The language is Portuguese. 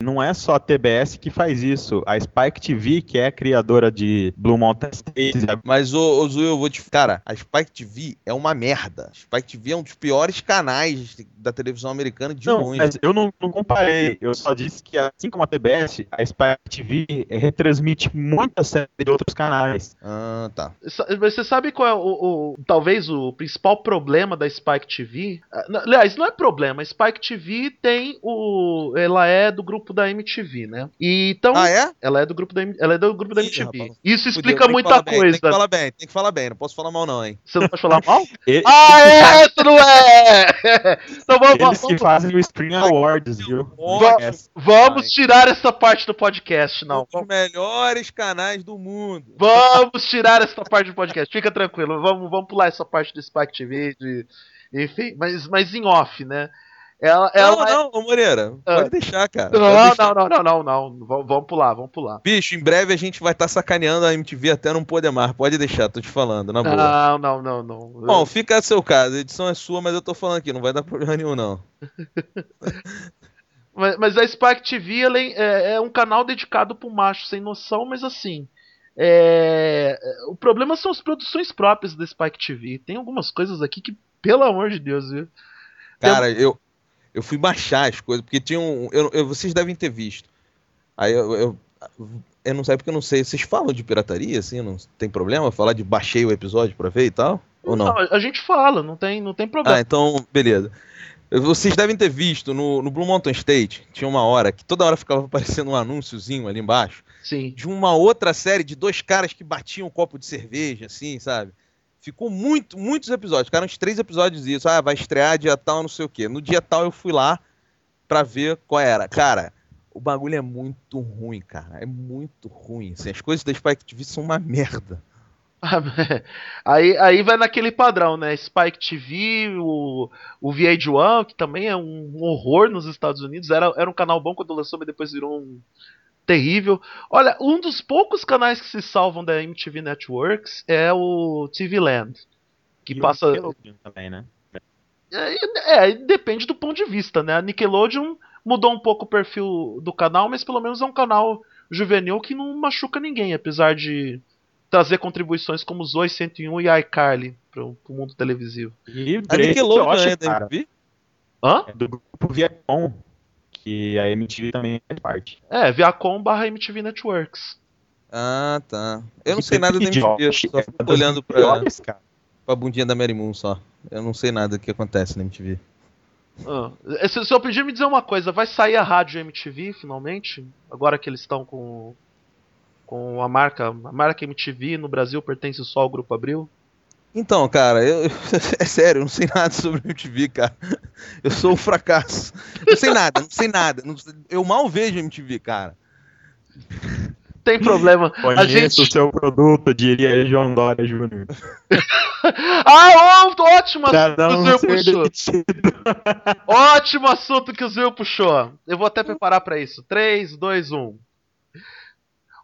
não é só a TBS que faz isso. A Spike TV, que é criadora de Blue Mountain State. Mas, ô, ô Zu, eu vou te. Cara, a Spike TV é uma merda. A Spike TV é um dos piores canais da televisão americana de não, longe. Mas eu não, não, comparei. Eu só disse que, assim como a TBS, a Spike TV retransmite muita série de outros canais. Ah, tá. Você sabe qual é o, o, talvez o principal problema da Spike TV? Ah, aliás, não é problema. A Spike TV tem o. Ela é do grupo grupo da MTV, né? E, então, ah, é? Ela é do grupo da, ela é do grupo da MTV. Rapaz, Isso explica Fudeu, muita coisa. Bem, tem que falar bem, tem que falar bem, não posso falar mal não, hein? Você não pode falar mal? ah, é, tu não é! então vamos, Eles vamos, que fazem o Spring Awards, viu? Vamos, vamos tirar essa parte do podcast, não. Um dos melhores canais do mundo. Vamos tirar essa parte do podcast, fica tranquilo. Vamos, vamos pular essa parte do Spike TV, de, enfim, mas, mas em off, né? Ela, ela não, é- não, Moreira, ah. pode deixar, cara. Não, pode deixar. não, não, não, não, não, Vamos pular, vamos pular. Bicho, em breve a gente vai estar tá sacaneando a MTV até não poder mais. Pode deixar, tô te falando, na boa. Não, não, não, não. Bom, fica a seu caso. A edição é sua, mas eu tô falando aqui, não vai dar problema nenhum, não. mas, mas, a Spike TV é, é, um canal dedicado pro macho sem noção, mas assim. É... O problema são as produções próprias da Spike TV. Tem algumas coisas aqui que, pelo amor de Deus, viu? Cara, eu, eu fui baixar as coisas, porque tinha um. Eu, eu, vocês devem ter visto. Aí eu, eu, eu, não sei porque eu não sei. Vocês falam de pirataria, assim? Não tem problema falar de baixei o episódio pra ver e tal? Ou não? não a gente fala, não tem, não tem problema. Ah, então, beleza. Vocês devem ter visto no, no Blue Mountain State, tinha uma hora que toda hora ficava aparecendo um anúnciozinho ali embaixo. Sim. De uma outra série de dois caras que batiam um copo de cerveja, assim, sabe? Ficou muito, muitos episódios. Ficaram uns três episódios isso. Ah, vai estrear dia tal, não sei o quê. No dia tal eu fui lá pra ver qual era. Cara, o bagulho é muito ruim, cara. É muito ruim. Assim, as coisas da Spike TV são uma merda. aí, aí vai naquele padrão, né? Spike TV, o, o VH1, que também é um horror nos Estados Unidos. Era, era um canal bom quando lançou, mas depois virou um, terrível. Olha, um dos poucos canais que se salvam da MTV Networks é o TV Land. Que e passa. também, né? É, é, depende do ponto de vista, né? A Nickelodeon mudou um pouco o perfil do canal, mas pelo menos é um canal juvenil que não machuca ninguém, apesar de trazer contribuições como Zoe 101 e iCarly pro, pro mundo televisivo. E a Nickelodeon é da MTV? Hã? É do grupo Viacom que a MTV também é parte. É, Viacom barra MTV Networks. Ah, tá. Eu não sei nada da MTV, eu só fico olhando pra, pra bundinha da Mary Moon só. Eu não sei nada do que acontece na MTV. Ah, se, se eu pedir me dizer uma coisa, vai sair a rádio MTV finalmente? Agora que eles estão com com a marca, a marca MTV no Brasil pertence só ao Grupo Abril? Então, cara, eu, é sério, eu não sei nada sobre MTV, cara. Eu sou um fracasso. Não sei nada, não sei nada. eu mal vejo MTV, cara. Tem problema. Conheço a gente... o seu produto, diria João Dória Júnior. ah, ótimo assunto que o Zil puxou. ótimo assunto que o Zil puxou. Eu vou até preparar para isso. 3, 2, 1.